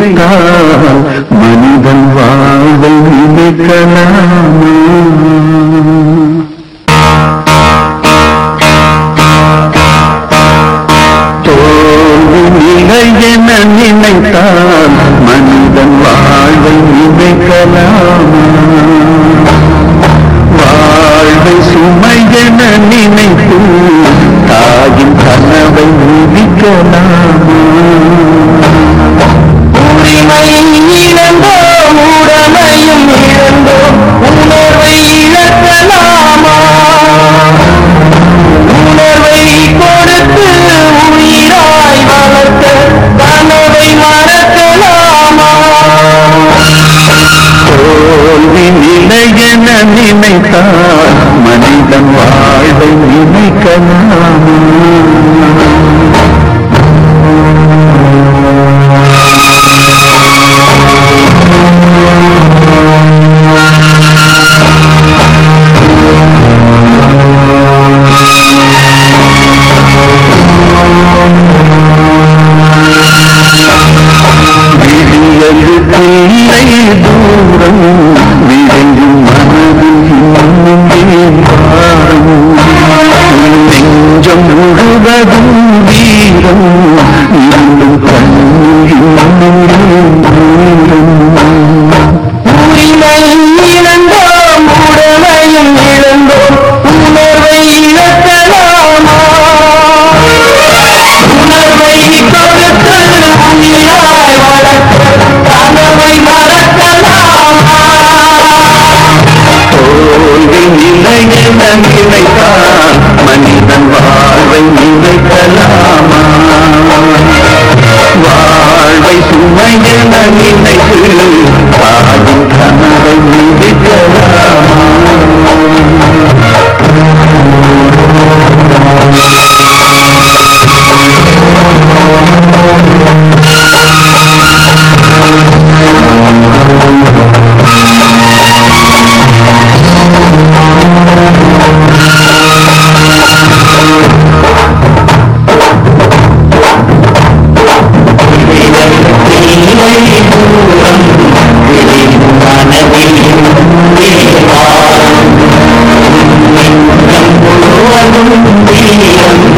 நினைத்தால் மனிதன் வாழ்வை நினைக்கலாமா தோல்வி நிலை என நினைத்தால் மனிதன் வாழ்வை நினைக்கலாமா வாழ்வை சுமை என நினைத்து தாயின் கனவை நினைக்கலாமா உரிமை இழந்தோம் உடமையும் இழந்தோம் உணர்வை இழக்கலாமா? உணர்வை கொடுத்து உயிராய் வளர்த்த கனவை மறக்கலாமா? தோல்வி நிலை என மனிதன் வாழ்வை நினைக்கணும். நினைக்கலாமா விடியலுக்கில்லை தூரம் விடையும் மனதில் நெஞ்சம் மனிதன் என நினைத்தால் மனிதன் வாழ்வை நினைக்கலாமா வாழ்வை சுமை وهم فيها